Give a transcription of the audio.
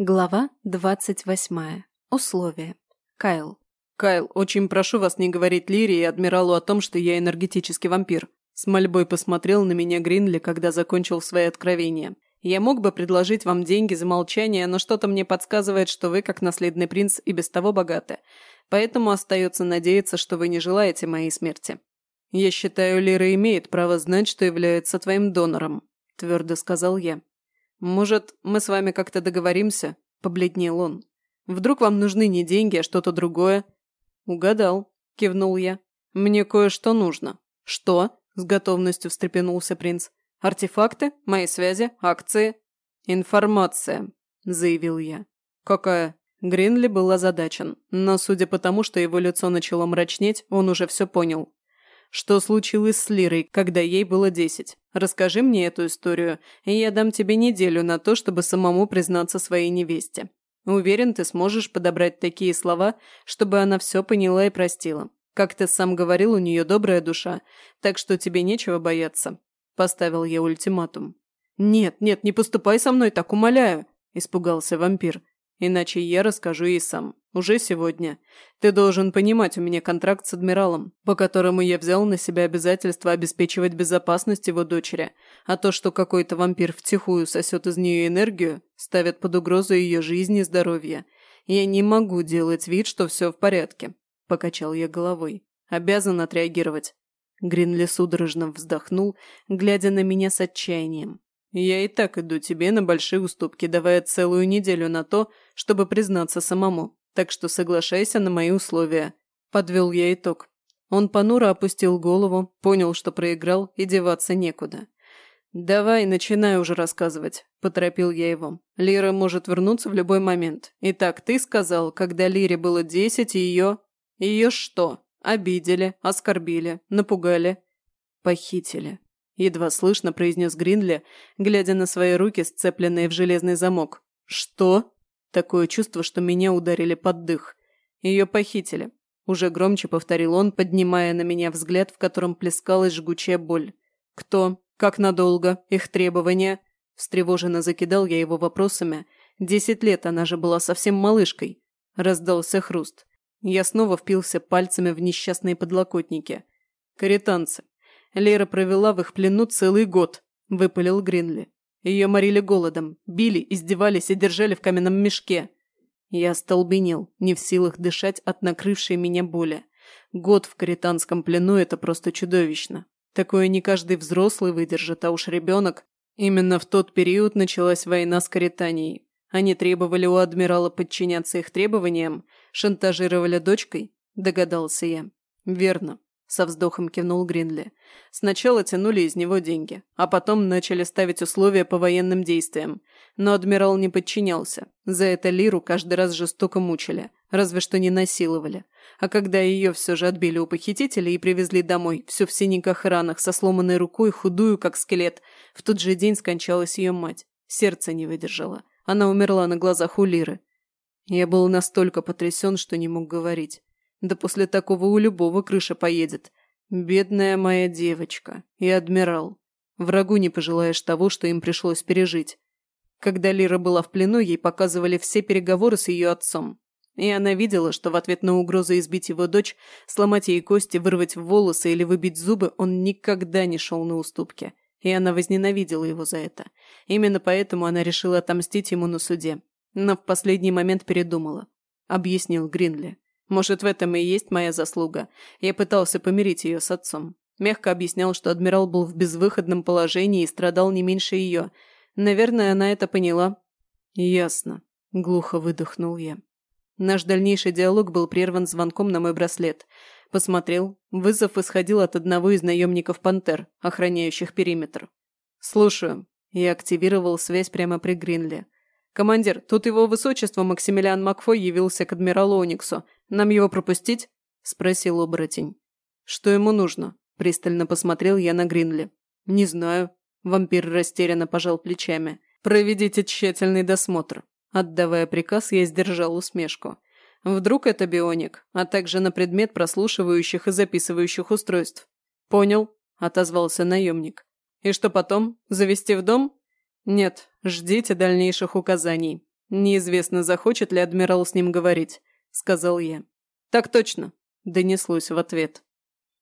Глава двадцать восьмая. Условия. Кайл. «Кайл, очень прошу вас не говорить Лире и Адмиралу о том, что я энергетический вампир». С мольбой посмотрел на меня Гринли, когда закончил свои откровения. «Я мог бы предложить вам деньги за молчание, но что-то мне подсказывает, что вы, как наследный принц, и без того богаты. Поэтому остается надеяться, что вы не желаете моей смерти». «Я считаю, Лира имеет право знать, что является твоим донором», – твердо сказал я. «Может, мы с вами как-то договоримся?» – побледнел он. «Вдруг вам нужны не деньги, а что-то другое?» «Угадал», – кивнул я. «Мне кое-что нужно». «Что?» – с готовностью встрепенулся принц. «Артефакты? Мои связи? Акции?» «Информация», – заявил я. «Какая?» Гринли был озадачен, но судя по тому, что его лицо начало мрачнеть, он уже все понял. Что случилось с Лирой, когда ей было десять? Расскажи мне эту историю, и я дам тебе неделю на то, чтобы самому признаться своей невесте. Уверен, ты сможешь подобрать такие слова, чтобы она все поняла и простила. Как ты сам говорил, у нее добрая душа, так что тебе нечего бояться. Поставил я ультиматум. «Нет, нет, не поступай со мной так, умоляю!» – испугался вампир. Иначе я расскажу ей сам. Уже сегодня. Ты должен понимать, у меня контракт с адмиралом, по которому я взял на себя обязательство обеспечивать безопасность его дочери, а то, что какой-то вампир втихую сосет из нее энергию, ставит под угрозу ее жизнь и здоровье. Я не могу делать вид, что все в порядке. Покачал я головой. Обязан отреагировать. Гринли судорожно вздохнул, глядя на меня с отчаянием. Я и так иду тебе на большие уступки, давая целую неделю на то, чтобы признаться самому. Так что соглашайся на мои условия. Подвел я итог. Он понуро опустил голову, понял, что проиграл, и деваться некуда. «Давай, начинай уже рассказывать», – поторопил я его. «Лира может вернуться в любой момент. Итак, ты сказал, когда Лире было десять, ее... Ее что? Обидели, оскорбили, напугали?» «Похитили», едва слышно произнес Гринли, глядя на свои руки, сцепленные в железный замок. «Что?» Такое чувство, что меня ударили под дых. Ее похитили. Уже громче повторил он, поднимая на меня взгляд, в котором плескалась жгучая боль. «Кто? Как надолго? Их требования?» Встревоженно закидал я его вопросами. Десять лет она же была совсем малышкой. Раздался хруст. Я снова впился пальцами в несчастные подлокотники. «Каританцы, Лера провела в их плену целый год», – выпалил Гринли. Ее морили голодом, били, издевались и держали в каменном мешке. Я остолбенел, не в силах дышать от накрывшей меня боли. Год в каританском плену – это просто чудовищно. Такое не каждый взрослый выдержит, а уж ребенок. Именно в тот период началась война с Каританией. Они требовали у адмирала подчиняться их требованиям, шантажировали дочкой, догадался я. Верно. Со вздохом кивнул Гринли. Сначала тянули из него деньги, а потом начали ставить условия по военным действиям. Но адмирал не подчинялся. За это Лиру каждый раз жестоко мучили, разве что не насиловали. А когда ее все же отбили у похитителей и привезли домой, всю в синяках и ранах, со сломанной рукой, худую, как скелет, в тот же день скончалась ее мать. Сердце не выдержало. Она умерла на глазах у Лиры. Я был настолько потрясен, что не мог говорить. Да после такого у любого крыша поедет. Бедная моя девочка и адмирал. Врагу не пожелаешь того, что им пришлось пережить. Когда Лира была в плену, ей показывали все переговоры с ее отцом. И она видела, что в ответ на угрозу избить его дочь, сломать ей кости, вырвать волосы или выбить зубы, он никогда не шел на уступки. И она возненавидела его за это. Именно поэтому она решила отомстить ему на суде. Но в последний момент передумала. Объяснил Гринли. Может, в этом и есть моя заслуга. Я пытался помирить ее с отцом. Мягко объяснял, что адмирал был в безвыходном положении и страдал не меньше ее. Наверное, она это поняла. «Ясно», – глухо выдохнул я. Наш дальнейший диалог был прерван звонком на мой браслет. Посмотрел. Вызов исходил от одного из наемников «Пантер», охраняющих периметр. «Слушаю». Я активировал связь прямо при Гринле. «Командир, тут его высочество Максимилиан Макфой явился к адмиралу Ониксу. Нам его пропустить?» – спросил оборотень. «Что ему нужно?» – пристально посмотрел я на Гринли. «Не знаю». Вампир растерянно пожал плечами. «Проведите тщательный досмотр». Отдавая приказ, я сдержал усмешку. Вдруг это бионик, а также на предмет прослушивающих и записывающих устройств. «Понял», – отозвался наемник. «И что потом? Завести в дом?» «Нет, ждите дальнейших указаний», «Неизвестно, захочет ли адмирал с ним говорить», – сказал я. «Так точно», – донеслось в ответ.